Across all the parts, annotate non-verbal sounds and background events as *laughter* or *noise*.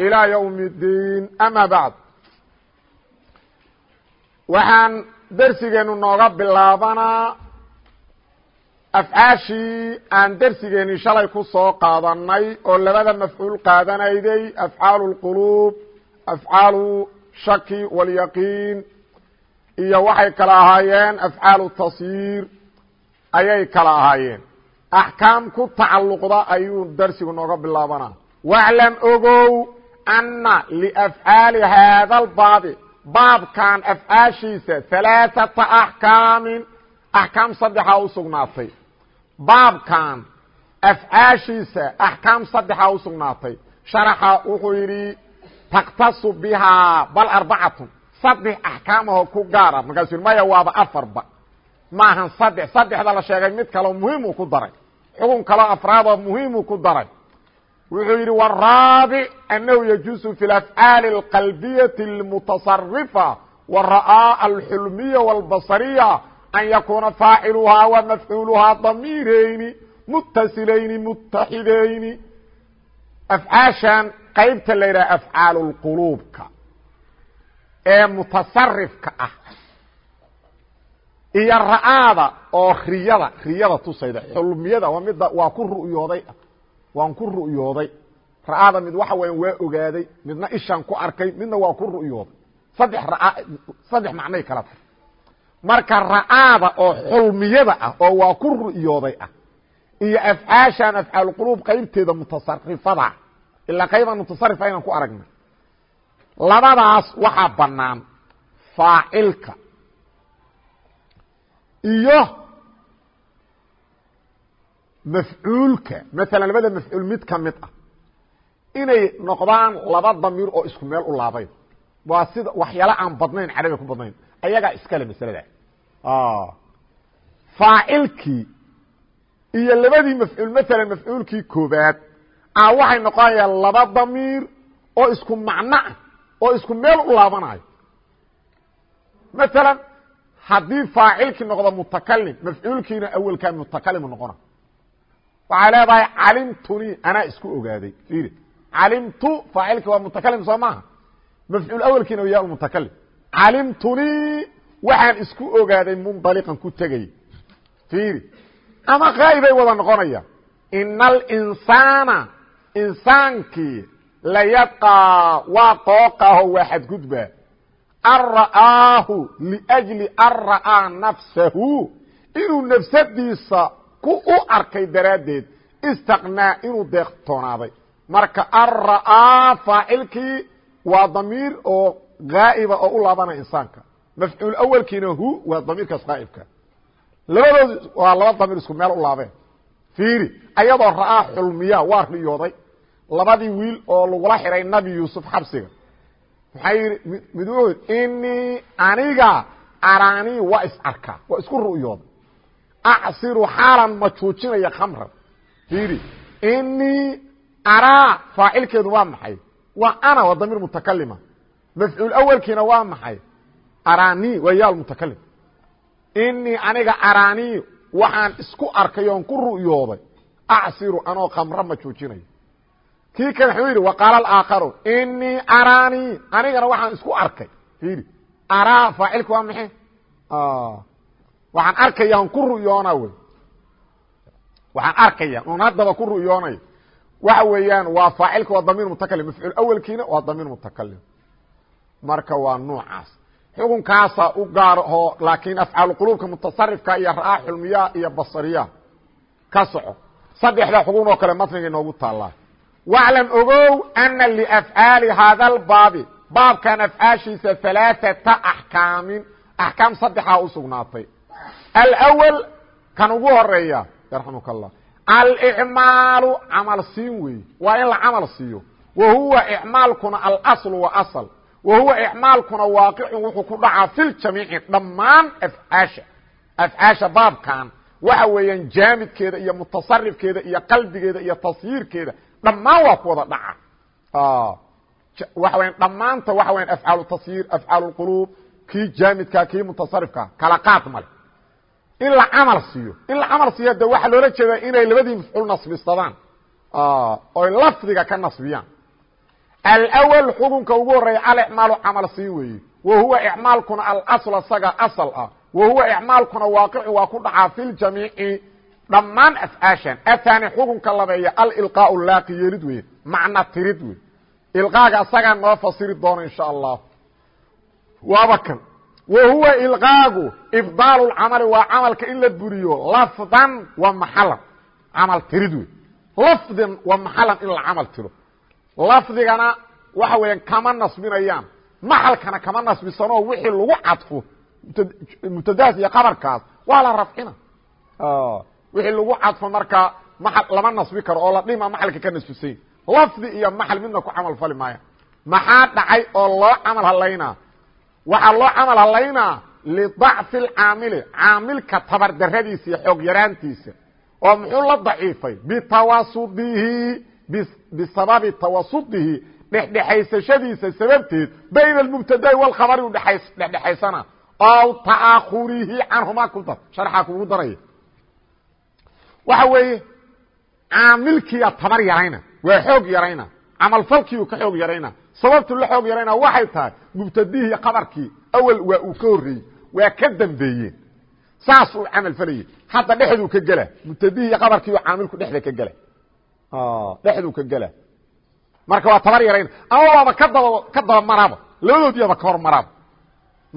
إلى يوم الدين أmا بعد waxaan dersigeenu nooga bilaabanaa afcaashii aan dersigeeni shalay ku soo qaadanay oo labada mafcuul qaadanayday afcaalu اlquluub afcaalu shaki wاlyaqiin iyo waxay kala ahaayeen afcaalu tasyiir ayay kala ahaayeen axkaam ku tacalluqda ayuu darsigu nooga bilaabanaa waclam ogow anna liafcaali haada albaabi baabkan afcaashiisa halaaثata axkaamin axkaam saddexaa u sugnaatay baabkan afcaashiisa axkaam saddexaa u sugnaatay sharaxa wuxuu yidhi takhtasu bihaa bal arbacatun saddex axkaamahoo ku gaara markaasuu yidhi maya waaba afarba maahan saddex saddexda la sheegay mid kaleo muhiimuu ku daray xugun kaloo afraadoo muhiimuu ku daray wuxuu yidhi wraabic annahu yajuusu fi afcaali اlqalbiyati اlmutasarifa wara'aa alxulmiya wاlbasariya an yakuuna faaciluhaa wa mafcuuluhaa damiirayni mutasilayni mutaxidayni afcaashan qaybta la yidhaha afcaal اlquluubka ee mutasarifka ah iyo ra'aada oo riyada riyada tusayda xulmiyada waa midda waa ku ru'yooday waan ku ru'yooday. Ra'aada mid waxa weya waa ogaaday midna ishaan ku arkay midna waa ku ru'yooday. Saddex saddex macnay kala tahay. Marka ra'aada oo xulmiyada ah oo waa ku ru'yooday ah iyo afcaashan afcaalquluub qaybteeda mutasarifada ilaa qaybaan mutasarifa inaan ku aragnay labadaas waxaa bannaan faacilka iyo mafcuulka maala labada mafcuul mid ka mid ah inay noqdaan laba damiir oo isku meel u laabayn. Waa sida waxyaala aan badnayn carabiga ku badnayn. Ayagaa iskale masalada. Faacilkii iyo labadii mafcuul maala mafcuulkii koobaad a waxay noqonayaan laba damiir oo isku macno ah oo isku meel u laabanayo maala haddii faacilkii noqdo mutakalim mafcuulkiina awelkaa mutakalimu noqona waxay leedahay calimtuni anaa isku ogaaday. Calimtu faacilkii waa mutakalim soo maaha? Mafcuul awelkiina ya mutakalim calimtuni waxaan isku ogaaday mundaliqan ku tegay. Fiiri ama kaa'ibay wada noqonaya. Ina alinsaana insaankii layadqaa waa qooqaho waa xadgudbaa an ra'aahu liأjli an ra'aa nafsahu. Inuu nafsadiisa ku u arkay daraaddeed istaqnaa inuu deeqtoonaaday marka an ra'aa faacilkii waa damiir oo gaa'iba oo u laabanaya insaanka. Mafcuul awelkiina hu waa damiirkaas qaa'ibka labadood waa laba damiir isku meel u laabeen. Fiiri ayadoo ra'aa xulmiya waa riyooday. Labadii wiil oo lagula xiray nabi yuusuf xabsiga. Maxay yidhi mid wuxuu inii aniga araanii waa is arkaa waa isku ru'yooda acsiru xaalan majuujinaya khamran fiiri inii araa faacilkeedu waa maxay waa ana waa damiir mutakalima mafcuul awelkiina waa maxay araanii waa yaal mutakalim inii aniga araanii waxaan isku arkay oon ku ru'yooday acsiru anoo khamra majuujinaya kii kale wuxuu yidhi waqaala aakharu inii araanii anigana waxaan isku arkay fiiri araa faacilka waa maxe waxaan arkaya ku ru'yoona wey. Waxaan arkaya on haddaba ku ru'yoonayo waxa weeyaan waa faacilka waa damiir mutakalim mafcuul awelkiina waa damiir mutakalim marka waa nuucaas xukunkaasaa u gaarho laakiin afcaalu quluubka mutasarifka iyo ra'aa xulmiya iyo basariya ka soco. Saddexda xugun oo kale matniga inoogu taallaa. Waclam ogow ana liafcaali haada albaabi baabkan afcaashiisa alaaata axkaamin. Axkaam saddexaa u alwal kan ugu horreeya yarxamuka allah alicmaalu camal siin weeye waa in la camal siiyo wa huwa icmaalkuna alaslu wa asl wa huwa icmaalkuna waaqicun wuxuu ku dhacaa fi ljamiici dhammaan afcaasha afcaasha baabkan waxa weeyaan jaamidkeeda iyo mutasarifkeeda iyo qalbigeeda iyo tasyiirkeeda dhammaan waa ku wada dhaca waxa weya dhammaanta waxa weyan afcaalu tasyiir afcaal اlquluub kii jaamidka kii mutasarifka kala qaad male in la camal siiyo. In la camal siiyo de waxaa loola jeedaa inay labadii mafcuul nasbisadaan oy lafdiga ka nasbiyaan. Alأwl xukunka ugu horreeya alicmaalu camal siin weeye. Wa huwa icmaalkuna alasl isaga asl ah. Wa huwa icmaalkuna waaqicu waa ku dhacaa fi ljamiici dhammaan afcaashan athani xukunka labeeya alilqaa laaqi yeelid weye macna tirid wey ilqaaga isagaa noo fasiri doona insha allah. Waaba kan wa huwa ilqaagu ifdaal camali waa camalka in la buriyo lafdan wa maxalan. Camal tirid wey lafdan wa maxalan in la camal tiro. Lafdigana waxa weeyaan kama nasbinayaan. Maxalkana kama nasbisanoo wixii lagu cadfo mubtadaas iyo qabarkaas waa la rafcina. Wixii lagu cadfo marka maal lama nasbi karo oo la dhima maxalka ka nasbisany lafdi iyo maxal midna ku camal fali maaya maxaa dhacay oo loo camal halaynaa waxaa loo camal halaynaa lidacfi lcaamili caamilka tabardaradiisa iyo xoog yaraantiisa oo muxuu la daciifay? Bitawasudihi bisababi tawasudihi dhexdhexaysashadiisa sababteed bayna almubtada'i walkhabari u dhexdhexaysana. Ow ta'akhurihi canhumaa ku dar sharxaa kugu daraya. Waxa weeye caamilkiiya tabar yarayna waa xoog yarayna camalfalkiiu ka xoog yarayna. Sababtu la xoog yarayna waxay tahay mubtadihii qabarkii. Awel waa uu ka horreeyey waa ka dambeeyeen saas uu camal falayey hadda dhexduu ka gela mubtadihii qabarkiiu caamilku dhexda ka gela dhexduu ka gela marka waa tabar yarayna. Ama waaba ka daba ka daba maraaba. Labadoodiiaba ka hor maraaba.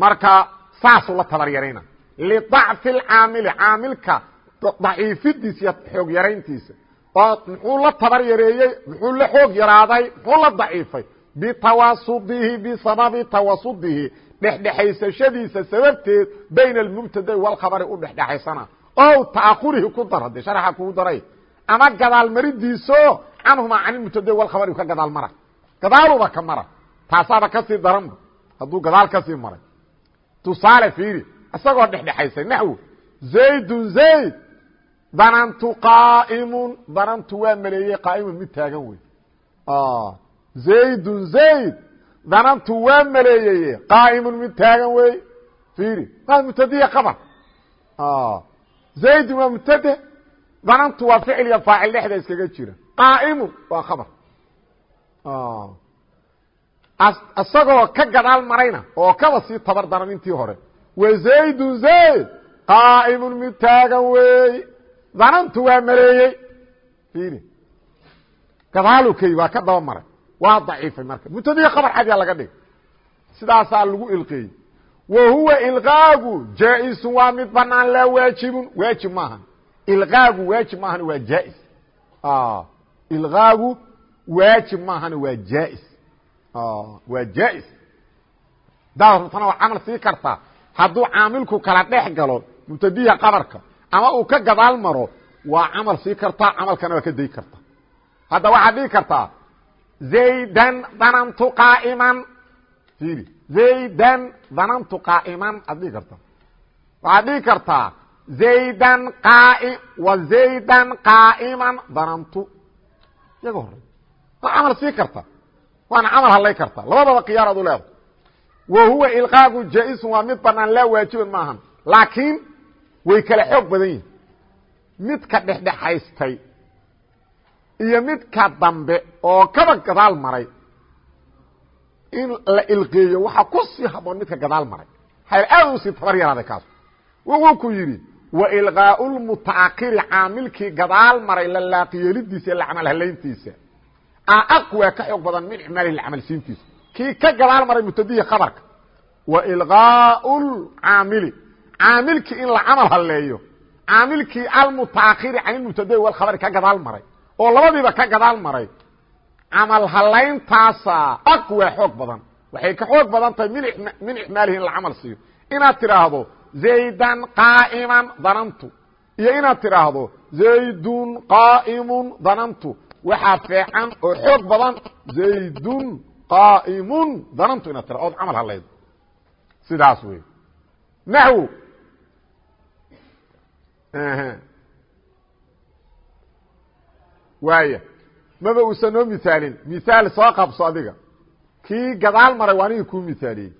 Marka saasuu la tabar yarayna. Lidacfi lcaamili caamilka daciifidiisa iyo xoog yarayntiisa muxuu la tabar yareeyey muxuu la xoog yaraaday muxuu la daciifay? Bitawasudihi bisababi tawasudihi. Dhexdhexaysashadiisa sababteed bayna almubtadai walkhabari u dhexdhexaysana. O ta'akurihi ku dar haddee sharaxa kugu daray. Ama gadaal maridiiso canhumaa can ilmubtadai walkhabari ka gadaal mara. Gadaaluba ka mara. Taasaaba ka sii daranba hadduu gadaal ka sii maray. Tusaale fiiri isagoo dhexdhexaysay naxwo zaydun zayd danantu qaaimun danantu waa maleeyey qaaimun mid taagan wey zaydun zayd. Danantu waa maleeyeye qaaimun mid taagan wey fiiri. Waa mubtadiya qabar zaydun waa mubtade danantu waa ficil iyo faacil dhexda iskaga jira. Qaaimun waa khabar. Isagoo ka gadaal marayna oo kaba sii tabar daran hore. Wa zaydun zayd. Qaa'imun mid taagan weey danantu waa mareeyey. Fiiri. Gadaalu kay waa ka daba maray. Waa daciifay marka. Mubtadihi khabar xadiya laga dhigay. Sidaasaa lagu ilqeeyey. Wa huwa ilqaagu jaa-isun waa mid banaan laa waajibun. Waajib maahan. Ilqaagu waajib maahani waa jaa-is. Ilqaagu waajib maahani waa jaa-is. Waa jaa-is. Daad rabtana waa camal sii kartaa. Hadduu caamilku kala dhex galo mubtadiha qabarka ama uu ka gadaal maro waa camal sii kartaa camalkana waa ka day karta. Hadda waxaad dhigi kartaa zaydan danantu qaaiman. Iri zaydan danantu qaaiman. Aad dhigi kartaa waxaad dhigi kartaa zaydan qaai wa zaydan qaa'iman. Danantu iyaga horey waa camal sii karta. Waana camal hadlay karta. Labadaba khiyaar ad u leedahay. Wa huwa ilqaagu jaa-isun waa mid banaan laa waajiban maahan. Laakiin way kala xoog badan yihiin midka dhexdhexaystay iyo midka dambe oo kaba gadaal maray in la ilqeeyo waxaa ku sii haboon midka gadaal maray. Hayr aad u sii tabar yaraaday kaas wuxuu ku yidhi wa ilqaau lmutaakiri caamilkii gadaal maray la laaqiyelidiisa la camal halayntiisa. Aqwa ka xoog badan min icmaalihi camalsiintiisa kii ka gadaal maray mubtadihi khabarka. Wa ilqaau lcaamili caamilkii in la camal haleeyo caamilkii almutaakiri can ilmubtadai walkhabari ka gadaal maray oo labadiiba ka gadaal maray camal halayntaasa aqwa xoog badan. Waxay ka xoog badan tahay min icmaalihi in la camal siiyo. Inaad tidhaahdo zaydan qaa'iman danantu iyo inaad tidhaahdo zaydun qaa'imun danantu waxaa feecan oo xoog badan zaydun qaa'imun danantu inaad tira ood camal sidaas wey waaya maba uusan noo mihaalin mihaal soo qabso adiga. Kii gadaal maray waa anigi kuu mihaaliyey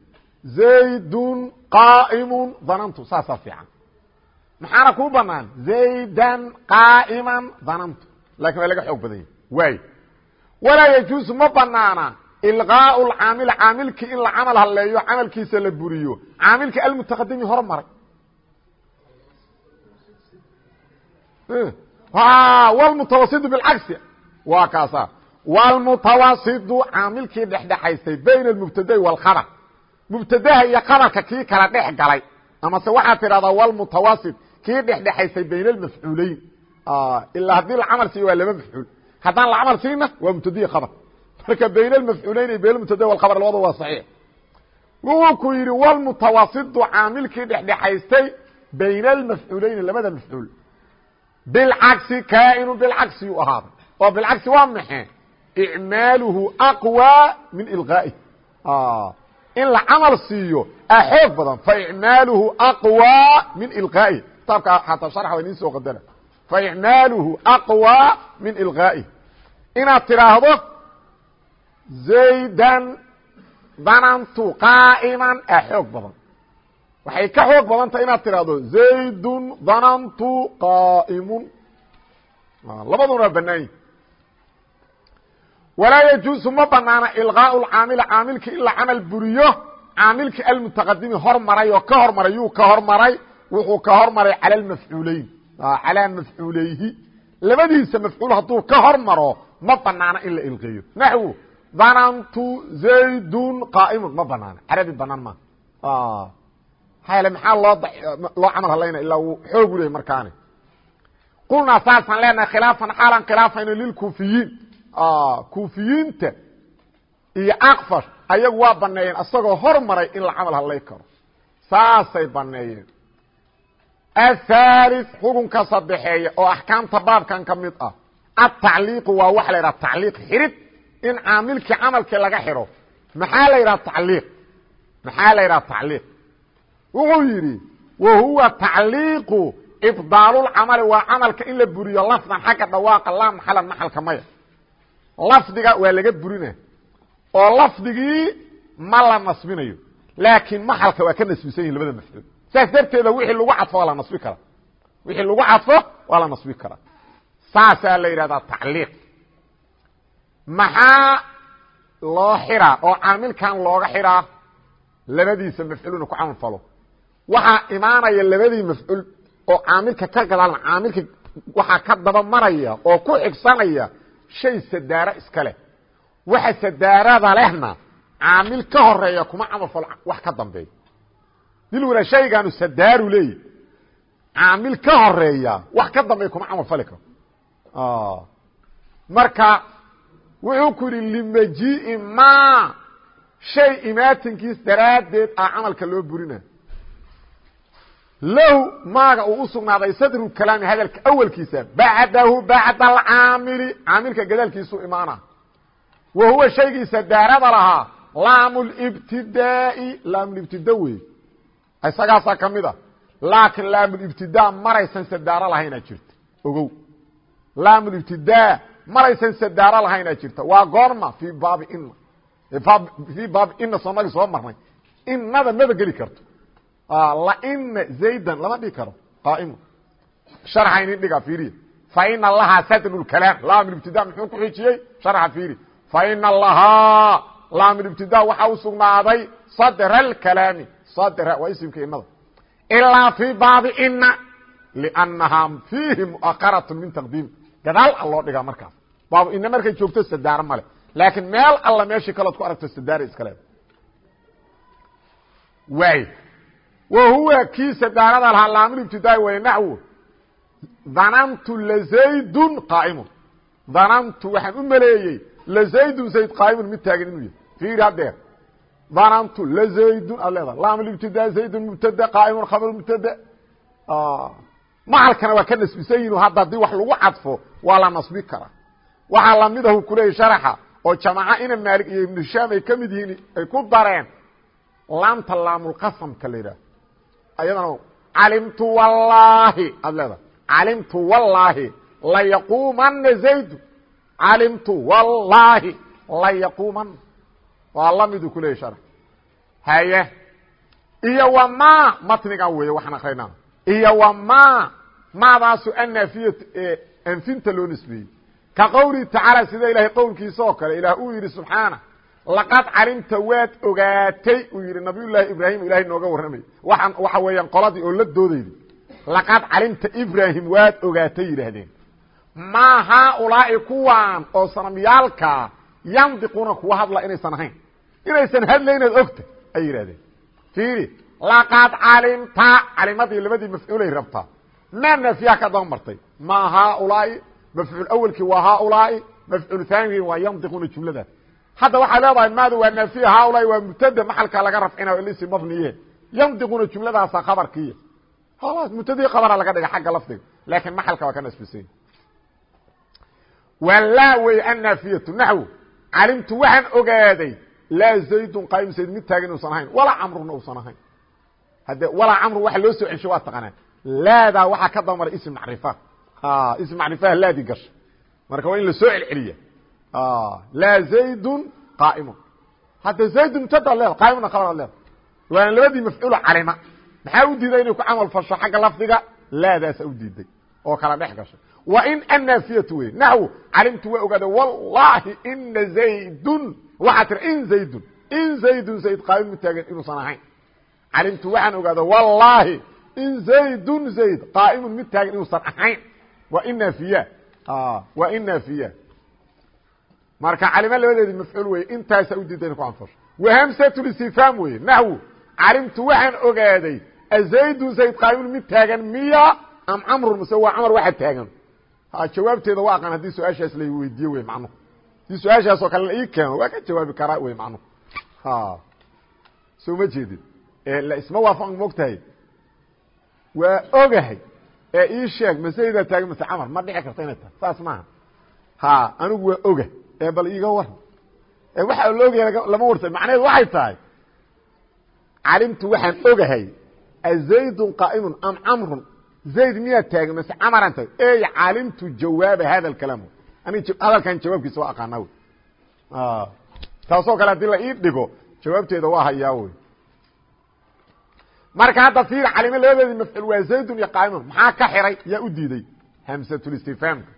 zaydun qaa'imun danantu saasaa fiican. Maxaana kuu banaan zaydan qaa'iman danantu laakiin waa laga xoog badan yahy waay walaa yajuusu ma banaana ilqaau lcaamil caamilkii in la camal haleeyo camalkiisa la buriyo. Caamilkii almutaqadimi hor maray wlmutawasidu bilcagsi waa kaasa. Wlmutawasidu caamilkii dhexdhexaystay bayna almubtadai wاlkhabar mubtadaha iyo khabarka kii kala dhex galay. Amase waxaad tidhahdaa wlmutawasid kii dhexdhexaystay bayna almafcuuleyn ilaa haddii la camal siiyo waa laba mafcuul haddaan la camal siina waa mubtadihi khabar. Marka bayn almafcuuleyn iyo bayn mubtada wlkhabar labada waa saxiix. Wuxuu ku yidhi wlmutawasidu caamilkii dhexdhexaystay bayna almafcuuleyni labada mafcuul bilcagsi kaainu bilcagsi u ahaaday oo bilcagsi waa maxe icmaaluhu aqwى min ilqaaih in la camal siiyo a xoog badan faicmaaluhu aqwى min ilqaaih kitaabka xataa sharxa waa idin soo qadara faicmaaluhu aqwى min ilqaaih inaad tidhaahdo zaydan danantu qaa'iman a xoog badan waxay ka xoog badan tahay inaad tidhaahdo zaydun danantu qaa'imun. Labaduna waa banaanyi walaa yajuusu ma banaana ilqaau lcaamili caamilkii in la camal buriyo caamilkii almutaqadimi hormaray oo ka hormaray yuu ka hormaray wuxuu ka hormaray cala mafcuuleyn. Calaa mafcuuleyhi labadiisa mafcuul hadduu ka hormaro ma banaana in la ilqeeyo. Naxwu danantu zaydun qaa'imun ma banaana carabi banaan ma hayl maxaa loo camal hadlayna ilaa uu xoog u lehay markaani? Qulnaa saasaan leenahay khilaafan xaalan khilaafayno lilkuufiyiin kuufiyiinta iyo akfash ayagu waa baneeyeen isagoo hormaray in la camal hadlay karo. Saasay baneeyeen athalith xukunka sadexeeya oo axkaamta baabkan ka mid ah. Atacliiqu waa waxa la yidhaha tacliiq xirid in caamilkii camalkii laga xidho maxaa la yidhaha tacliiq? Maxaa la yidhaha tacliiq wuxuu yidhi wa huwa tacliiqu ibdaalulcamali waa camalka in la buriyo lafdan xagga dhawaaqa laa maxalan maxalka maya. Lafdiga waa laga burina oo lafdigii ma la nasbinayo laakiin maxalka waa ka nasbisan yihiin labada mafcuul saas darteeda wixii lagu cadfo waa la nasbi karaa. Wixii lagu cadfo waa la nasbi karaa. Saasaa la yidhahdaa tacliiq. Maxaa loo xiraa oo caamilkan looga xiraa labadiisa mafcuuluna ku camal falo waxaa imaanaya labadii mafcuul oo caamilka ka gadaalna caamilka waxaa ka daba maraya oo ku xigsanaya shay sadaaro iska leh. Waxa sadaarada lehna caamil ka horreeya kuma camal falo wax ka dambeeya. Dilwala shaygaanu sadaaru leeyi caamil ka horreeya wax ka dambeeya kuma camal fali karo. Marka wuxuu ku yidhi limajii'i ma shay imaatinkiis daraaddeed ah camalka loo burina lahu maaga uu u sugnaaday sadru kalaami hadalka awalkiisa bacdahu bacda alcaamili caamilka gadaalkiisuu imaana. Wa huwa shaygiisa daarada lahaa laamulibtidaa'i laamulibtida wey. Isagaasaa ka mid a laakiin laamulibtidaa maraysan sadaaro lahaynaa jirta. Ogow. Laamulibtidaa maraysan sadaaro lahaynaa jirta. Waa goorma fii baabi ina fii baabi ina soonagii soo marnay. Inada maba geli karto laina zaydan lama dhigi karo qaaimu sharxa inin dhiga fiiriya faina lahaa sadru kalaam laamulibtida muxuu ku xijiyey sharxa fiiri faina lahaa laamulibtida waxaa u sugnaaday sadra alkalaami sadra waa isimka inada ilaa fii baabi ina lnahaa fiihi muaqarat min taqdiim gadaal a loo dhigaa markaas baabu ina markay joogto sadaaro male laakiin meel alla meeshii kalood ku aragto sadaara iska leeda waay wa huwa kii sadaarada lahaa laamulibtidaai way naxwo danantu lazaydun qaaimun. Danantu waxaan u maleeyey lazaydun zayd qaaimun mid taagan inuu yahy fiiri haddeer danantu lazaydun ad leedaha laamulibtida zaydun mubtada qaaimun khabr mubtada. Macalkana waa ka nasbisan yihiin hadda haddii wax lagu cadfo waa la nasbi karaa. Waxaa lamidahu kuleeyay sharaxa oo jamaaca ina maalik iyo ibnu hishaam ay ka mid yihiin ay ku dareen laamta laamulqasamka la yidhaah ayadana calimtu wallaahi aad leedahay calimtu wallaahi layaquumana zaydu calimtu wallaahi layaquumana waa lamidu kuleeyay sharax haye iyo wa ma? Matnigan weeye waxaan akrinaa iyo wa ma? Maadaasu anaafiya anfinta loo nisbeeyey ka qowlihi tacaala sida ilaahay qowlkiisa oo kale ilaah uu yidhi subxaana laqad calimta waad ogaatay uu yidhi nabiyullaahi ibraahim ilahay nooga warramay. Waxaan waxa weeyaan qoladii oo la doodayda laqad calimta ibraahim waad ogaatay yidhaahdeen. Maa haaulaa'i kuwaan oo sanamyaalkaa yandiquuna kuwa hadla inaysan ahayn. Inaysan hadlaynaad ogta ay yidhahdeen fiiri laqad calimta calimadii labadii mafcuulay rabtaa maa naafiyaha ka daba martay? Maa haaulaa'i mafcuul awelkii waa haaulaai mafcuul haanigii waa yandiquna jumladaas hadda waxaa leedahay maadu waa naafiya haaulaai waa mubtada maxalka laga rafcinayo lisi mabniye. Yandiquna jumladaasa khabarkiiya halas mubtadii khabara laga dhiga xagga lafdiga laakiin maxalka waa ka nasbisanya waa laa wey annaafiyatu naxw calimtu waxaan ogaaday laa zaydun qaayim zayd mid taagan inuusan ahayn walaa camruna uusan ahayn. Hadde walaa camru waxa loo soo celsho waa taqaanaa. Laadaa waxaa ka dabamaray ism macrifa. Ism macrifaha laadi gasha. Marka waa in la soo celceliya laa zaydun qaa'imun hadda zaydun mubtada leeda qaa'imuna khabar leeda waana labadii mafcuulo calima maxaa u diiday inay ku camal fasho xagga lafdiga laadaasa u diiday oo kala dhex gashay wa in annaafiyatu wey naxw calimtu waa ogaada wallahi ina zaydun waxaa tira in zaydun in zaydun zayd qaaimu taagan inuusan ahayn calimtu waxaan ogaada wallahi in zaydun zayd qaa'imun mid taagan inuusan ahayn waa in naafiya waa in naafiya marka calimo labadeedi mafcuul weye intaasa u diiday ina ku anfasho wahamsatulistifhaam weye naxwu calimtu waxaan ogaaday azaydun zayd qaa'imun mid taagan miya am camrun mise waa camar waxa taagan? Jawaabteeda waa aqaan haddii su'aashaas la weydiiye wey macnuhu haddii su'aashaas oo kale la ii keeno waa ka jawaabi karaa wey macnuhu soo ma jeedid isma waafaq mogtahay waa ogahay. Ee ii sheeg masaydaa taagan mase camar ma dhici karta inay tahay. Saas maaha. Ha anigu waa oga ee bal iiga war ee waxa la ogaya lama warsa macnaheedu waxay tahay calimtu waxaan ogahay azaydun qaa'imun am camrun? Zayd miyaa taagan mase camaran tahay ey calimtu jawaaba hada alkalaam hadalkan jawaabkiisa waa aqaanaa wey taasoo kale haddii la ii dhigo jawaabteeda waa hayaa wey marka hadda fiir calimo labadeedii mafcuul waa zaydun iyo qaa'imun maxaa ka xiray? Yaa u diiday. Hamsatulistifhaamka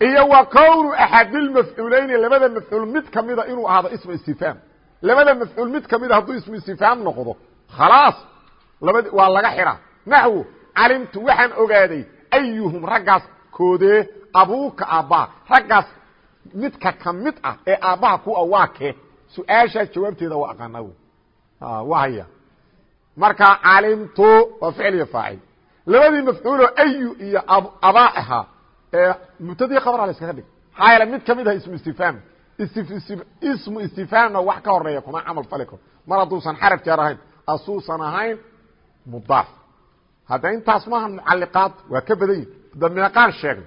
iyo wa kownu axadilmafcuuleyni labada mafcuul mid kamida inuu ahaado ismu istifhaam labada mafcuul mid kamida hadduu ismu istifhaam noqdo khalaas labad waa laga xiraa. Naxwu calimtu waxaan ogaaday ayuhum raggaas koodee abuuka aabbaa raggaas midka ka mid ah ee aabbaha ku a waa kee su'aashaas jawaabteeda waa aqaanaa wey waa haya marka calimtu waa ficil iyo faacil. Labadii mafcuuloo ayu iyo abaa ahaa mubtadii khabara la iskaga dhig maxaa yeele mid ka mid aha ismu istifhaam ismu istifhaamna wax ka horreeya kuma camal fali karo. Mar hadduusan xaraf jeer ahayn asuusan ahayn mudaaf. Hadda intaas maaha mucaliqaad waa ka badan yihi da meeqaan sheegna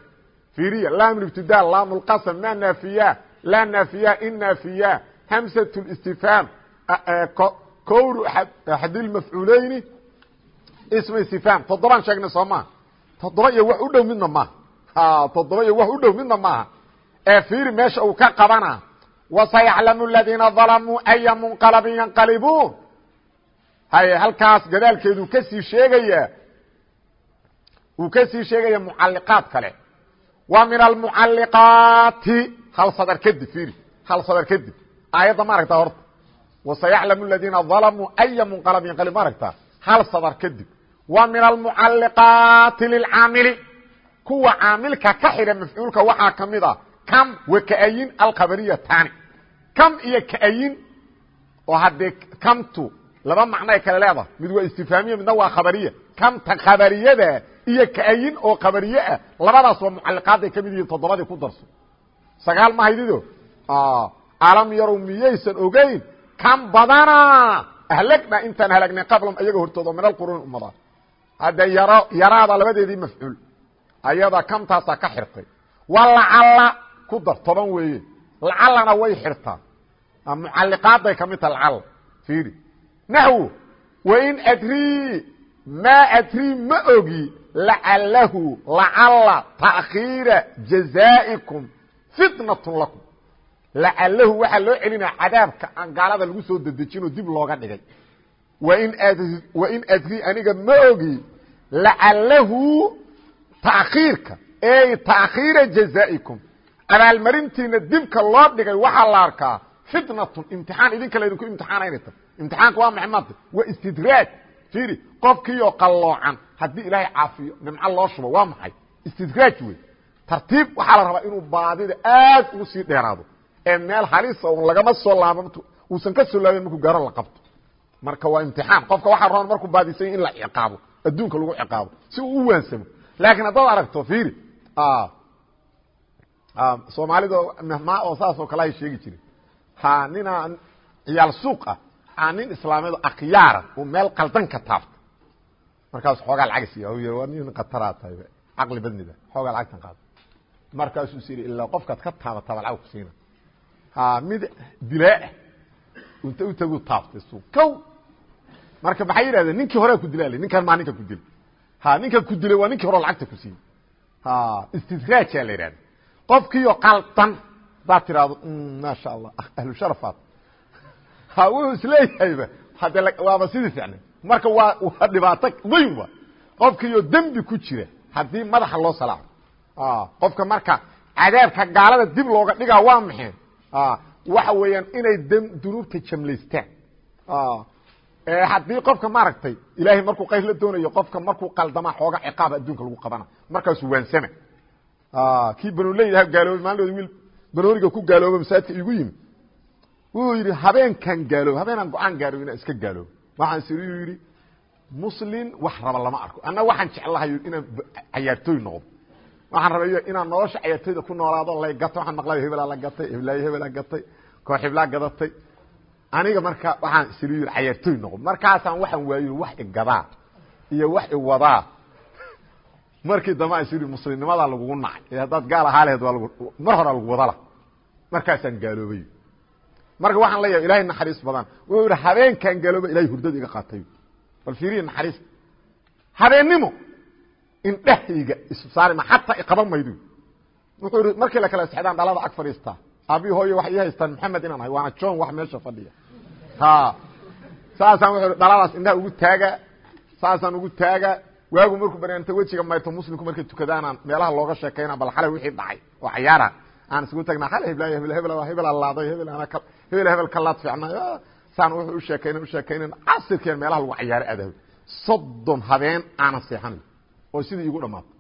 fiiriya laam ibtida laam lqasam ma naafiya laa naafiya in naafiya hamsat listifhaam kowru axadilmafcuuleyni isma istifhaam toddobaan sheegnay soo maha toddoba iyo wax u dhow midna maaha toddoba iyo wax u dhow midna maaha. Ee fiiri meesha uu ka qabana wasayaclamu aladiina dalamuu aya munqalabin yanqalibuun. Haye halkaas gadaalkeedu ka sii sheegaya uu ka sii sheegaya mucaliqaad kale. Wa min almucaliqaati hal sadar kadib fiiri. Hal sadar kadib aayadda ma aragtaa horta. Wasayaclamu aladiina dalamuu aya munqalab yanqalib ma aragtaa? Hal sadar kadib wa min almucaliqaati lilcaamili kuwa caamilka ka xidha mafcuulka waxaa ka mid a kam wa kaayin alkhabariyatani kam iyo kaayin oo haddee kamtu laba macnoay kale leedahay. Mid waa istifhaamiya midna waa khabariya kamta khabariyada iyo kaayin oo khabariye ah labadaas waa mucaliqaaday ka mid yihiin toddobadii ku darso. Sagaal ma haydido? Alam yarow miyaysan ogeyn? Kan badana! Ahlagna intaan halagnay qablam ayaga hortooda min alquruuni ummada hadda yaraada labadeedii mafcuul ayada kamtaasaa ka xirtay. Walacalla ku dar toban weeye. Lacallana way xirtaa mucalliqaaday ka mid taha lacalla. Fiiri. Naxwo wain adrii maa adrii ma ogi lacalahu lacalla ta'khiira jazaa'ikum fitnatun lakum. Lacalahu waxaa loo celinaya cadaabka aan gaalada lagu soo dedejinoo dib looga dhigay. Wain adrii aniga ma ogi lacalahu ta'khiirka ey ta'khiira jazaa'ikum. Abaalmarintiina dibka loo dhigay waxaa la arkaa fitnatun imtixaan idinka laydinku imtixaanayna ta imtixaanka waa maxay maanta waa istidraaj. Fiiri qofkiioo qalloocan haddii ilaahay caafiyo nimco loo shubo waa maxay? Istidraaj wey tartiib waxaa la rabaa inuu baadida aad ugu sii dheeraado. Ee meel halisa un lagama soo laaban uusan ka soo laaban markuu gaaro la qabto. Marka waa imtixaan. Qofka waxaa roon markuu baadisay in la ciqaabo adduunka lagu ciqaabo si uu u waansamo laakiin haddaad aragto fiiri soomaalida mehmaa oo saas oo kale ay sheegi jiren ha ninaa ciyaal suuq ah a nin islaameedo akhyaara uu meel qaldan ka taabto markaasu xoogaa lacag siiya waa nin kataraa tahay caqli badnida xoogaa lacagtan qaado markaasuu is yidhi ilaa qofkaad ka taabataba lacag ku siina ha mid dilaaah inta u tagu taabtay suuq kow marka maxay yidhahdeen ninkii horea ku dilaa ninkan maa ninka ku dilay ha ninka ku dilay waa ninkii hore lacagta ku siiyey. Ha istidraajaa la yidhahda qofkiioo qaldan hadaad tiraahdo maasha allah ahlu sharafaad ha wuxuu isleeyahayba hadde waaba sidii ficnay marka waa waa dhibaato weyn wa qofkiioo dembi ku jira haddii madaxa loo salaaco qofka marka cadaabka gaalada dib looga dhigaa waa maxay waxa weeyaan inay dunuubta jamlaystaan haddii qofka maaragtay ilaahay markuu qayr la doonayo qofka markuu qaldamaa xooga ciqaaba adduunka lagu qabana markaasuu waansama kii banuleyah gaaloobay maalooda wiil banooniga ku gaalooba masaajidka igu yimi wuxuu yidhi habeenkan gaaloob habeenaan go'aan gaaroob inaan iska gaaloobo. Waxaan sir yidhi muslin wax raba lama arko. Anna waxaan jeclahay inaan cayaartooy noqdo. Waxaan rabay inaan nolosha cayaartooyda ku noolaado lay gato waxaan maqlay hebelaa la gatay heblaayo hebelaa gatay koox heblaa gadatay aniga marka waxaan yidhi cayaartooy noqdo markaasaan waxaan waayo wax igadaa iyo wax iwadaa markii dambe aan siri muslimnimadaa lagugu nacay. Ee haddaad gaal ahaa laheed waa mar horaa lagu wadala markaasaan gaaloobay. Marka waxaan leeyahay ilahay naxariis badan. Wuxuu yidhi habeenkaan gaalooba ilahay hurdada iga qaatay. Bal fiiriya naxariis. Habeennimo indhahayga issaarima xataa iqaban maydo wuxuu yidhi markii la kala sexdaan dhalada ag fadhiistaa aabii hooyo waxay ii haystaan maxamed inaan ahay waana john wax meesha fadhiya saasaan yidhi dhaladaas indhaha ugu taaga saasaan ugu taaga. Waagu markuu banaanta wejiga mayto muslimku markay tukadaanaan meelaha looga sheekayna bal xalay wixii dhacay. Oo cayaara aan isugu tagnaa xalay heblaay hebel hebel hebel allaaday hebel ana hebel hebel ka laad fiicnay saan wuxuu u sheekaynan u sheekaynan casirkeen meelaha lagu cayaaro aadaho soddon habeen aanan seexanayo oo sidii iigu dhammaatay.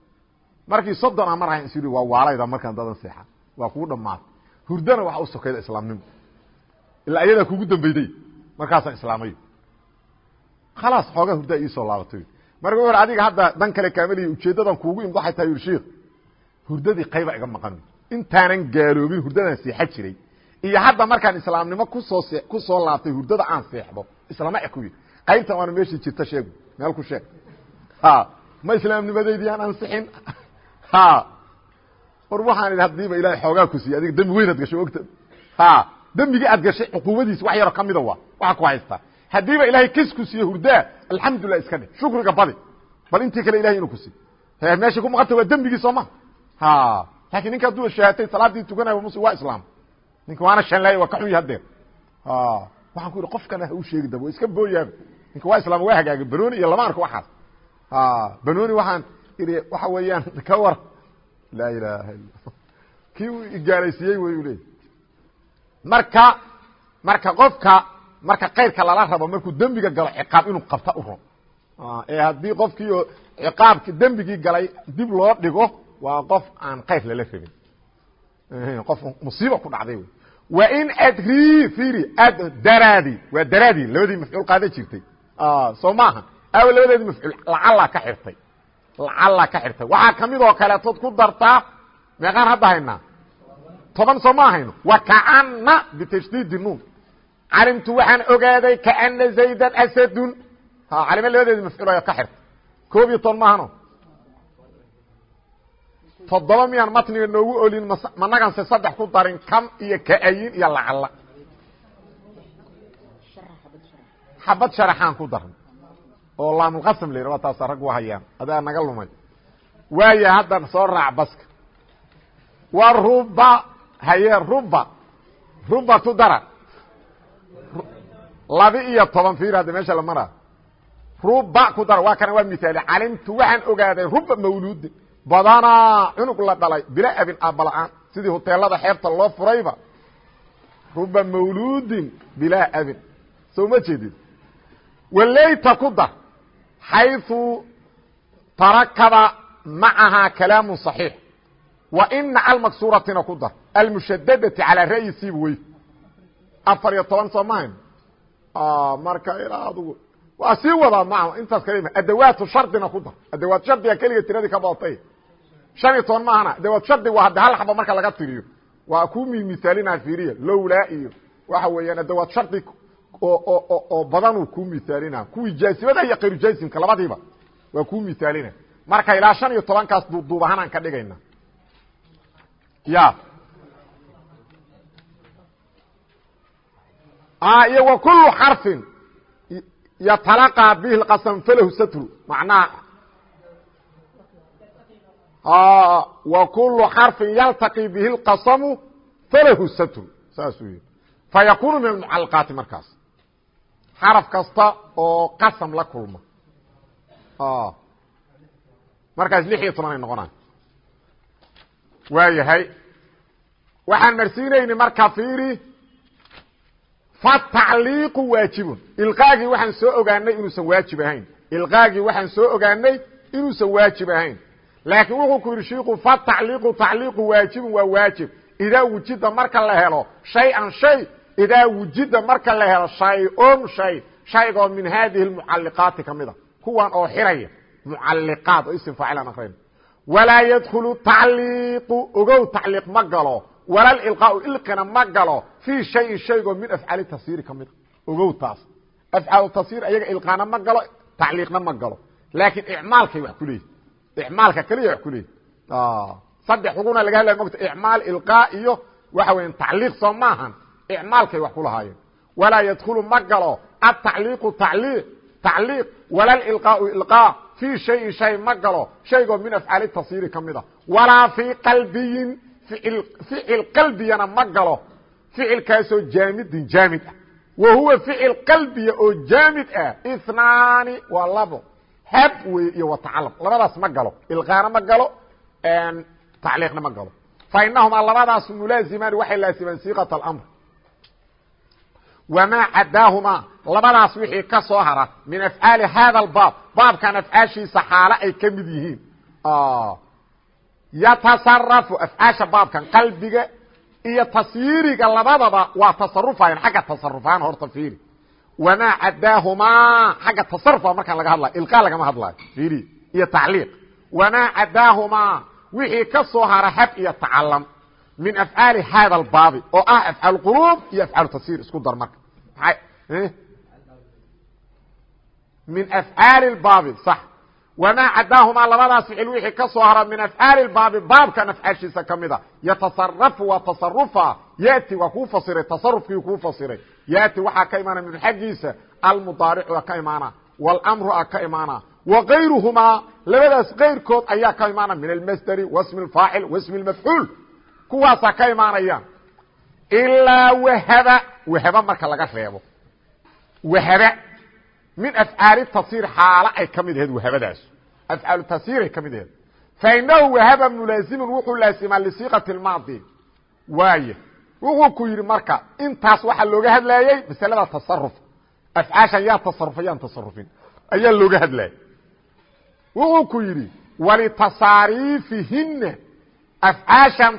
Markii soddon aan mar ahayn is waa waalayda markaan dadan seexa waa kugu dhammaatay. Hurdana waxa u sokayda islaamnimo ilaa ayadaa kugu dambeyday markaasaan islaamayo. Khalaas xoogaa hurdaa iisoo laabatay. Marka wuxu adiga hadda dan kale kaameliya ujeeddadan kuugu imid waxay tahay yuri sheikh hurdadii qayba iga maqan. Intaanan gaaloobin hurdadaan seexa jiray. Iyo hadda markaan islaamnimo ku soo ku soo laabtay hurdada aan seexdo islama eg ku yidhi qaybtan waana meeshii jirta sheegu meel ku sheeg. Ma islaamnimadeydii aan ansixin *laughs* war waxaan idhi hadiiba ilahay xoogaa ku siiyey adiga dembi weyn ad gashay ogta. Dembigii aad gashay cuquubadiis wax yaroo kamida waa waxa ku haystaa haddiiba ilahay kis ku siiye hurdaa alxamdulilah iska dhe shukriga badi. Bal intii kale ilahay inuu ku siiy meesha ku maqanta waa dembigii soo ma. Laakiin ninka hadduu shahaatay salaadii tukanayo muslim waa islaam. Ninka waana shanlaaya waa ka xun ya hadeer waxaan ku yidhi qofkana ha u sheegi daba wa iska booyaaba. Ninka waa islaam waa hagaagay. Banoni iyo lama arko waxaas banoni waxaan idhi waxa weeyaan ka war. Laa ilaaha illa kii uu igaalaysiiyey way u leeyay marka marka qofka marka kayrka lala rabo markuu dembiga galo ciqaab inuu qabta u ron ee haddii qofkiio ciqaabki dembigii galay dib loo dhigo waa qof aan kayr lala rabin. Qof musiiba ku dhacday wa in adrii firi ad daraadi waa daraadi labadii mafcuul qaada jirtay. Soo maaha. Aw labadeedii mafcuul lacallaa ka xirtay. Lacallaa ka xirtay. Waxaa ka mid oo kaleetood ku dartaa meeqaan hadda haynaa. Toban soo ma hayno wa kaana bitashdiidi nuun calimtu waxaan ogaaday kaana zaydan asadun. Calimo labadeedi mafcuul ka xirtay koob iyo toban maahano? Toddoba miyaan matniga noogu olin managanse saddex ku darin kam iyo ka'ayin iyo lacalla. Xabad sharaxaan ku daran. Oo laamulqasam la yidha waa taasa rag u hayaan adaa naga lumay. Waaya haddan soo raac baska. Wa ruba haye ruba. Ruba ku dara laba iyo toban fiir hadda meesha la maraa. Ruba ku dara waa kana waa misaali. Calimtu waxaan ogaaday ruba mawluudin. Badanaa cunug la dhalay bila abin aabala-aan sidii huteelada xeebta loo furayba. Ruba mawluudin bilaa abin. Soo ma jeedid walayta ku dar xayثu tarakaba macahaa kalaamu صaxiix wa ina almaksuratina ku dar. Almushadadati calaa ra'yi siib wey afar iyo toban soo mahayn marka ilaa adugu. Waa sii wadaa ma intaas kal adawaatu shardina ku dar. Adawaat shardiga keliga tiradii ka badatay شhan iyo toban maahana. Adawaat shardi waa hadde hal xaba marka laga tiriyo. Waa ku misaalina fiiriya lowlaa iyo. Waxa weeyaan adawaat shardi oo badanuu ku misaalina kuwii jaasimada iyo kayru jaasimka labadiiba waa ku misaalina marka ilaa شhan iyo tobankaas duuduub ahaan aan ka dhigayna. Ya iyo wa kulu xarفin yatalaqىa bihi اqasm falahu satru macnaha wa kulu xarفin yaltaqi bihi اlqasamu falahu satru saasuu yihi fayakunu min اmucalaqaati markaas xaraf kasta oo qasam la kulma markaas lix iyo toban ay noqonay waa yahay waxaan marsiinayni marka fiiri fatacliiqu waajibun. Ilqaagii waxaan soo ogaanay inuusan waajib ahayn. Ilqaagii waxaan soo ogaanay inuusan waajib ahayn. Laakiin wuxuu ku yidhi shiiku fatacliiqu tacliiqu waajibun waa waajib. Idaa wujida marka la helo shay-an shay idaa wujida marka la helo shay-on shay shaygoo min haadihi lmucalliqaati ka mid a kuwan oo xiraya mucalliqaad oo isim faacilan akrayn walaa yadkhulu tacliiqu ogow tacliiq ma galo walal ilqaau ilqina ma galo fii shayin shaygoo min afcaali tafsiiri ka mida ogow taas afcaalu tafsiir ayaga ilqaana ma galo tacliiqna ma galo. Laakiin icmaalkay wax ku leeyihi icmaalka keliya wax ku leeyihi saddex xuguna laga hadlaya mogta icmaal ilqaa iyo waxa weya tacliiq soo maahan icmaalkay wax ku lahaayeen. Walaa yadkhulu ma galo atacliiqu tacliiq. Tacliiq walal ilqaau ilqaa. Fii shayin shay ma galo shaygoo ficil qalbiyana ma galo. Ficilkaasoo jaamidin jaamid ah. Wa huwa ficil qalbiya oo jaamid ah. Inaani waa labo. Hab wey iyo watacalaq labadaas ma galo. Ilqaana ma galo. Tacliiqna ma galo. Fa inahumaa labadaas mulaazimaani waxay laasimaan siiqat اlamr wamaa cadaahumaa. Labadaas wixii ka soo hara min afcaali hada اbaab baabkan afcaashiisa xaalo ay ka mid yihiin yatasarafu afcaasha baabkan qalbiga iyo tasyiiriga labadaba waa tasarufayan xagga tasarufaan horta fiiri. Wamaa cadaahumaa xagga tasarufa markaan laga hadlayo ilqaa lagama hadlayo fiiri iyo tacliiq. Wamaa cadaahumaa wixii ka soo hara hab iyo tacalam min afcaali hada albaabi oo ah afcaal quluub iyo afcaal tasyiir isku dar marka. Min afcaali baabi sax wmaa cadaahumaa labadaas ficil wixii ka soo hara min afcaali baabi baabkan afcaashiisa ka mida yatasarafu waa tasarufa yati waa kuu fasiray tasarufkii kuu fasiray yati waxaa ka imaana min xaggiisa almudaaricu a ka imaana wاlmru a ka imaana wagayruhumaa labadaas keyrkood ayaa ka imaana min almasderi wasmi اfaacil wasmi mafcuul kuwaasaa ka imaanaya ilaa wahaba wahaba marka laga reebo wahaba min afcaali tafsiir xaalo ay ka mid ahayd wahabadaas. Afcaalu tafsiir ay ka mid ahayd fainahu wahaba mulaazimun wuxuu laasimaa lisiiqati lmaadi waaya wuxuu ku yidhi marka intaas waxaa looga hadlayey masalada tasaruf afcaashan yaa tasarufa yaan tasarufin ayaa looga hadlayay wuxuu ku yidhi walitasaariifihina afcaashan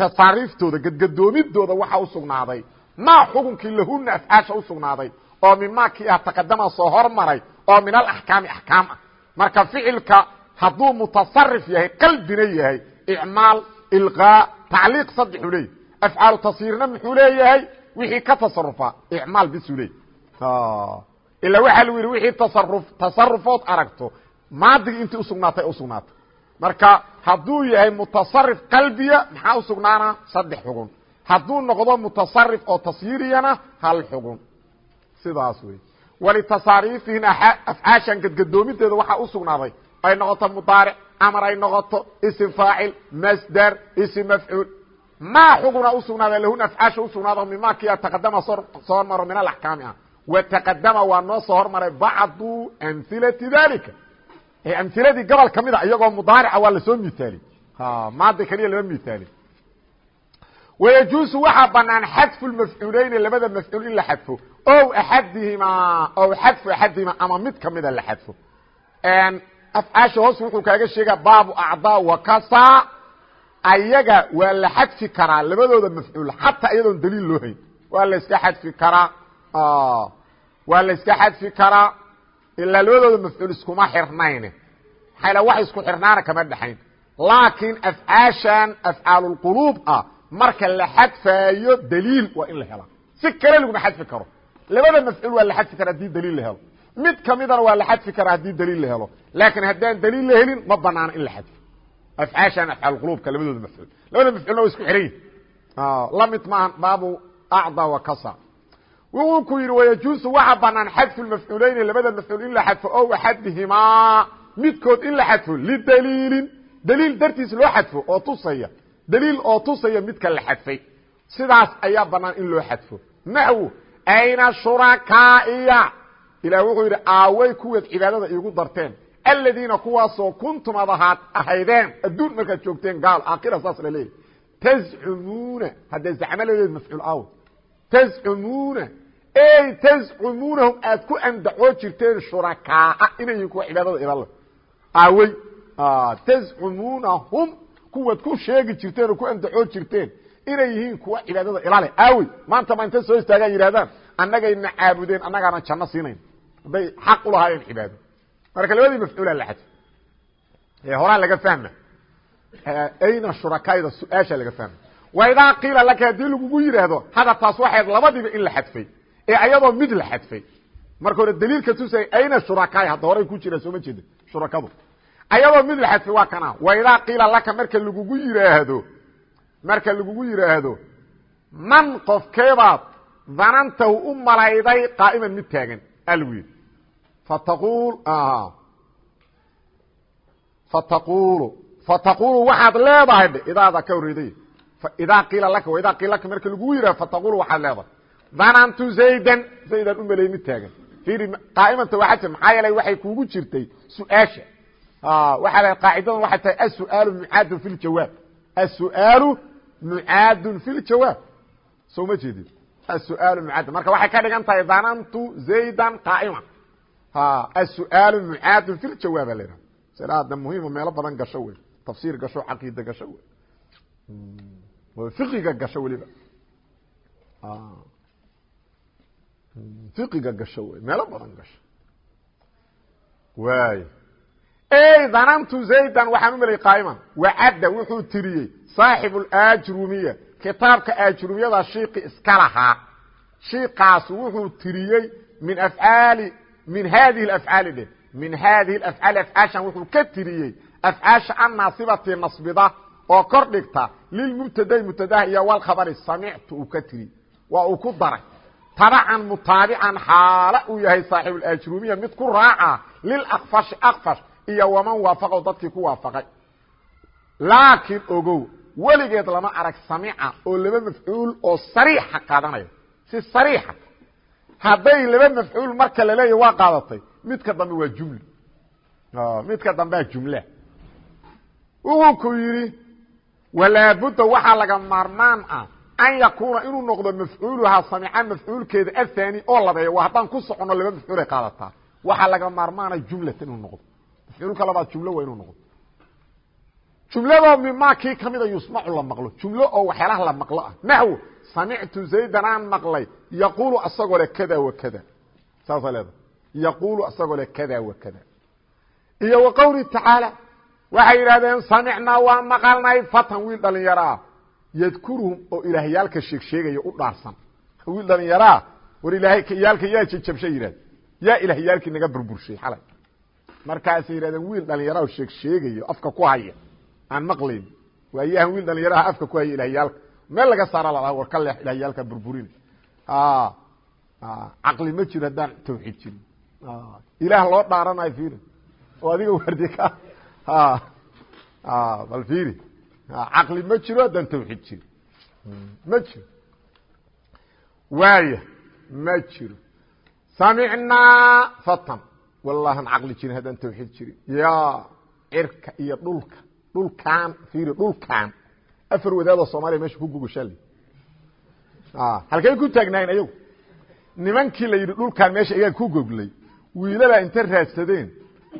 tasaariiftooda gadgadoomidooda waxaa usugnaaday maa xukunkii lahuna afcaasha usugnaaday oo mima kii ah taqadama soo hormaray oo min alaxkaami axkaam ah. Marka ficilka hadduu mutasarif yahay qalbina yahay icmaal ilqaa tacliiq saddexuu leeyahy afcaalu tasyiirna muxuu leeyahay? Wixii ka tasarufaa icmaal bisuu leeyay ilaa waxaa lagu yidhi wixii tasaruf tasarufood aragto maadigii intii usugnaatay usugnaatay marka hadduu yahay mutasarif qalbiya maxaa usugnaana saddex xugun. Hadduu noqdo mutasarif oo tasyiriyana hal xugun sidaas wey walitasaariifihim afcaashan gadgadoominteeda waxaa usugnaaday ay noqoto mudaaric amar ay noqoto isim faacil masder isim mafcuul. Maa xuguna usugnaaday lahun afcaasha usugnaado mima kia taqadama soo hormaro min alaxkaami ah. Wataqadama waa noo soo hormaray bacdu amhilati dalika amhiladii gobol kamida iyagoo mudaarica waa la soo miaali maada keliya lama miaali wayajuusu waxaa banaan xadfu mafcuuleyni labada mafcuul in la xadfo o axadihimaa o xadfu axadihimaa ama mid kamida la xadfo afcaasha hoos wuxuu kaaga sheegaa baabu acdaa wakasa ayaga waa la xadfi karaa labadooda mafcuul xataa iyadoon daliil loo hayn. Waa la xadfi karaa waa la xadfi karaa ilaa labadooda mafcuul iskuma xirnayn maxaa wax isku xirnaana kama dhexayn laakiin afcaashan afcaalulquluub ah marka la xadfaayo daliil waa in la helaa si kale laguma xadfi karo labada mafcuul waa la xadfi kara haddii daliil la helo. Mid kamidana waa la xadfi karaa haddii daliil la helo. Laakiin haddaan daliil la helin ma banaano in la xadfo afcaashan afcaalquluubka labadooda mafcuul labada mafcuulna waa isku xihan yihiin la mid maaha baabu acda wa kasa. Wuxuu ku yidhi wayajuusu waxa banaan xadfu mafcuuleyni labada mafcuul in la xadfo o axadihimaa midkood in la xadfo lidaliilin. Daliil dartiis loo xadfo oo tusaya. Daliil oo tusaya midka la xadfay. Sidaas ayaa banaan in loo xadfo. Naxwu ayna shurakaaiya. Ilah wuxuu yidhi aaway kuwaad cibaadada iigu darteen. Aladiina kuwaasoo kuntum ad ahaad ahaydeen. Adduun markaad joogteen gaal aakhira saas la leeyahy tazcumuuna haddee zacmo leedeed mafcuul aaw tazcumuuna ey tazcumuunahum aad ku andacoo jirteen shurakaaa inay yihiin kuwa cibaadada ilale aawey tazcumuunahum kuwaad ku sheegi jirteen oo ku andacoo jirteen inay yihiin kuwa cibaadada ilale aawey maanta ma intay soo istaagaan yidhahdaan annagayna caabudeen annagaana janno siinayn. Hadday xaq ulahaayeen cibaado. Marka labadii mafcuula la xadfo ee horaa laga fahma. Ayna shurakaayda su'aasha laga fahma. Waidaa qiila laka haddii lagugu yidhaahdo hada taas waxayd labadiiba in la xadfay. Ee ayadoo mid la xadfay. Marka hore daliilka tusay ayna shurakaay hadda horay ku jira sooma jeeda shurakadu. Ayadoo mid la xadfay waa kana waidaa qiila laka marka lagugu yidhaahdo marka lagugu yidhaahdo man qofkeebaad danantahu u malayday qaa'iman mid taagan algu yidhi. Fataqul fataqulu fataqulu waxaad leedahay dhe idaada ka horreeday. Idaa qiila laka waidaa qiila laka marka lagugu yidhahdo fataqulu waxaad leedahay. Danantu zaydan zaydaan u malay mid taagan. Fiiri qaa'imanta waa xadfa maxaa yeelay waxay kuugu jirtay su'aasha. Waxaa la qaacidadan waxay tahay asu'aalu mucaadun fi ljawaab asu'aalu mucaadun fi ljawaab soo ma jeedid asu'aalu mucaadun marka waxay ka dhigan tahay danantu zaydan qaa'ima asu'aalu mucaadun fi ljawaaba la yidhaha silaada muhiima meelo badan gasho wey tafsiir gasho caqiida gasho wey fiqiga gasho weliba. Fiqiga gasho wey meelo badan gasho. Waay danantu zaydan waxaan u melay qaa'iman. Wacadda wuxuu tiriyey saaxibu ajrumiya. Kitaabka ajrumiyada shiiqi iska lahaa. Shiiqaas wuxuu tiriyey min afcaali min hadihi afcaali dheh. Min hadihi afcaali afcaashan wuxuu ka tiriyey afcaasha annaasibati nasbida oo kor dhigta lilmubtadai mubtadaha iyo walkhabari samictu uu ka tiri. Waa uu ku daray. Tabacan mutaabican xaala uu yahay saaxibuajrumiya mid ku raaca lilakfashi akfash iyo waman waafaqo dadkii ku waafaqay. Laakiin ogow weligeed lama arag samica oo laba mafcuul oo sariixa qaadanaya si sariixa. Hadday laba mafcuul marka laleeyahy waa qaadatay. Midka dambe waa jumla. Midka dambea jumla. Wuxuu ku yidhi walaabudda waxaa laga maarmaan ah an yakuuna inuu noqdo mafcuuluhaa samica mafcuulkeeda athani oo labeeya. Waa haddaan ku soconno laba mafcuulay qaadataa. Waxaa laga maarmaana jumlatan inuu noqdo mafcuulka labaad jumlo waa inuu noqdo jumladoo mimaa kii kamida yusmacu la maqlo. Jumlo oo waxyaalaha la maqlo ah. Naxwo samictu zaydan aan maqlay. Yaquulu asagoo le kada wa kada saasa leeda yaquulu asagoo le kada wa kada iyo wa qowlihi tacaala waxay yidhahdeen samicnaa waa maqalnay fatan wiil dhalinyaroah yadkuruhum oo ilaahyaalka sheeg sheegaya u dhaarsan. Wiil dhalinyaraa war ilaahay yaalka yaa jajabsha yidhahd yaa ilaahyaalkii naga burburshay xalay markaasay yidhahdeen wiil dhalinyaraha sheeg sheegayo afka ku haya aan maqlayn waayahan wiil dhalinyaraha afka ku haya ilahyaalka meel laga saara lalaha war ka leex ilahyaalka burburin. Caqli ma jiro haddaan tawxiid jirin. Ilaah loo dhaaranayo fiiri. Oo adiga wardi ka. Bal fiiri. Caqli ma jiro haddaan tawxiid jirin. Ma jiro. Waaya ma jiro. Samicnaa fatan wallahan caqli jirin haddaan tawxiid jirin. Ya cirka iyo dhulka. Dhulkaan fiiri dhulkaan. Afar wadaadoo soomaaliya meesha ku gugushaal halkay ku taagnaayeen ayagu. Nimankii la yidhi dhulkaan meesha igaa ku goglay wiilalaa inta raadsadeen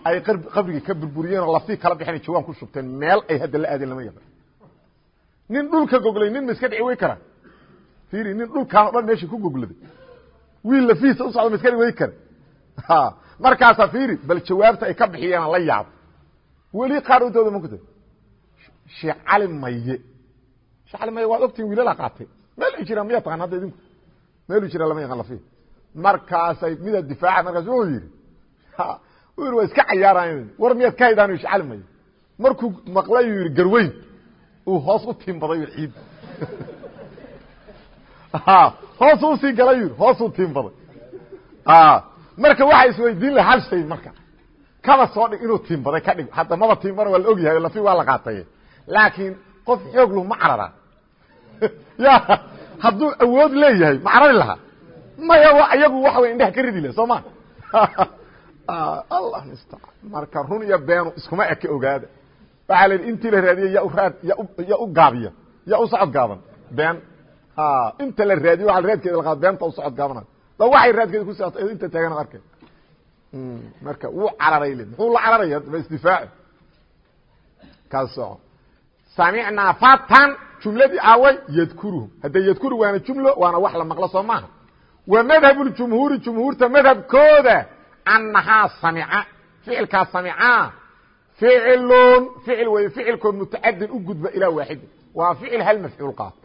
ay qabrigii ka burburiyeen oo laftii kala bixeen jawaan ku shubteen meel ay hadda la aadeen lama yaqaan nin dhulka goglay nin ma iska dhici wey kara fiiri nin dhulkaan o dhan meesha ku gogladay wiil lafiisa u socda ma iska dhici wey kara markaasaa fiiri bal jawaabta ay ka bixiyeen la yaabo weli qaarudooda ma kuta sheekh cali maye. Sheekh cali maye waad ogtiin wiilala qaatay. Meel ay jiraan miyaa taqaan hadda idinku? Meelu jira lama yaqaan lafi markaasay mida difaaca markaas wuxuu yidhi u yidhi waa iska cayaarayn war miyaad ka haydaan sheekh cali maye? Markuu maqlay uu yidhi garweyn uu hoos u tiimbaday ciid *laughs* hoos u sii galay yidhi hoos u tiimbaday marka waxaa isweydiin laha hal shay marka. Kaba soo dhig inuu tiimbaday ka dhig. Hadda maba tiimbana waa la og yahay lafi waa la qaatay. Laakiin qof xoog lu ma carara. *laughs* Ya hadduu awood leeyahay ma carari lahaa. Maya iyagu waxa way indhaha ka ridi laha soo ma? *laughs* Allah mustacaan. Marka run iyo beenu iskuma eke ogaada. Waxaa la yidhi intii la raadiyey ya raad ya u gaabiya ya u socod gaaban. Been inta la raadiyo waa raadkeeda laqaad beenta u socod gaabana ba waxay raadkeeda ku socota inta taagan arkay. Marka wuu cararay le muxuu la cararaya? Ba isdifaaci. Ka soco samicnaa fatan jumladii aaway ydkuruhum hadda ydkuru waana jumlo waana wax la maqlo soo maaha. Wa madhab jumhuuri jumhuurta madhabkooda annahaa samica ficilkaa samicaa ficilun ficil wey ficilkoo mutacadin u gudba ilaa waaxidin waa ficil hal mafcuul qaato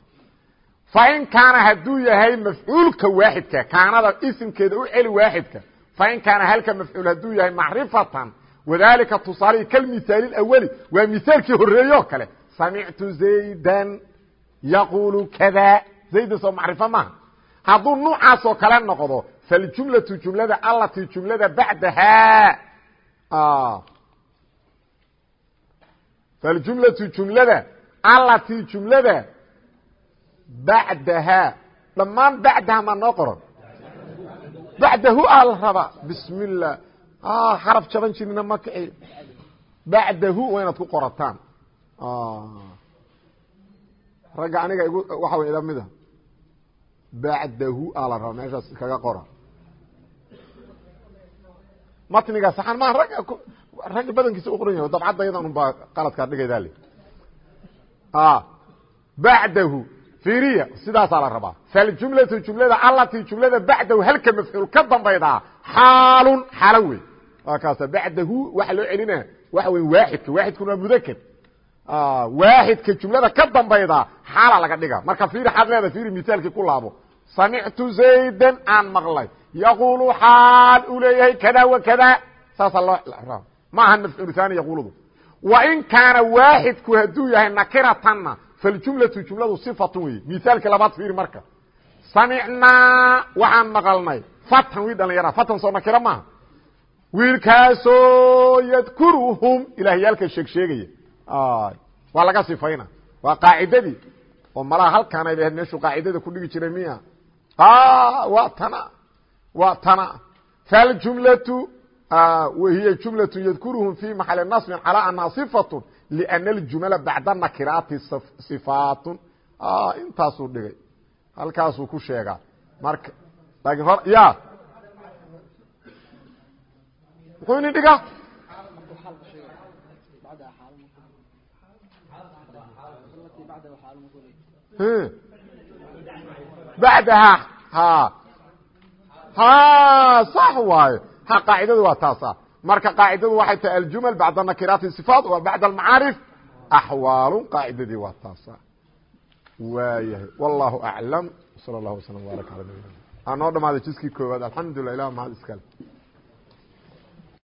fain kaana hadduu yahay mafcuulka waaxidka kaanada isimkeeda u celi waaxidka fain kaana halka mafcuul hadduu yahay macrifatan wadalika tusaalihi kalmihaali اawali waa mihaalkii horeeyo kale samictu zaydan yaqulu kada zayda soo macrifo maaha. Hadduu nuucaasoo kale noqdo faljumlatu jumlada allatii jumlada bacdahaa faljumlatu jumlada allatii jumlada bacdahaa dhammaan bacdaha maa noo qoran. Bacdahu aa la rabaa. Bismi اllah xaraf jaban jirina ma kici. Bacdahu waa inaad ku qorataan. Ragga aniga waxa way ila mida bacdahu aa la rabaa. Meeshaas kaga qora. Matniga saxan maa ragga ragga badankiisa u qoran yahay dabcadda yadan un baa fiiriya sidaasaa la rabaa. Faljumlatu jumlada allatii jumlada bacdahu halka mafcuul ka dambaydaa xaalun xaalo wey waa kaasa bacdahu waxa loo celina waxa wey waaxidka waaxidkuna waa mudakr waaxidka jumlada ka dambaydaa xaala laga dhiga. Marka fiiri xaad leeda fiiri misaalkii ku laabo. Samictu zaydan aan maqlay. Yaqulu xaal uu leeyahay kada wa kada. Saasaa loo ma aha mafcuul haani yaquludu wain kaana waaxidku hadduu yahay nakiratanna faljumlatu jumladu sifatun wey misaalkii labaad fiiri marka samicnaa waxaan maqalnay fatan wiil dhalinyara fatan soo nakira maaha wiilkaasoo yadkuruhum ilahyaalka sheeg sheegaya waa laga sifayna waa qaacidadii oo malaha halkaanay ahayd meeshuu qaacidada ku dhigi jiray miya waa tana waa tana faljumlatu wahiy jumlaة ydkuruhum fi maxali naصbi calى anha صifaة لأna اljumla bacda nakiraati صifaat intaasuu dhigay halkaasuu ku sheegaa marka lakin hor ya muxuu ini dhiga badaha صح waayo qaacidadu waa taasa marka qaacidadu waxay tahay aljumal bacda nakiraati sifaat wa bacda almacaarif. Axwaalu qaacidadii waa taasa waayahay. Wallahu aclam sal allahu waslm wbaaraka ala nabina anoo dhamaaday jiskii koowaad alxamdulilah mahad iskale.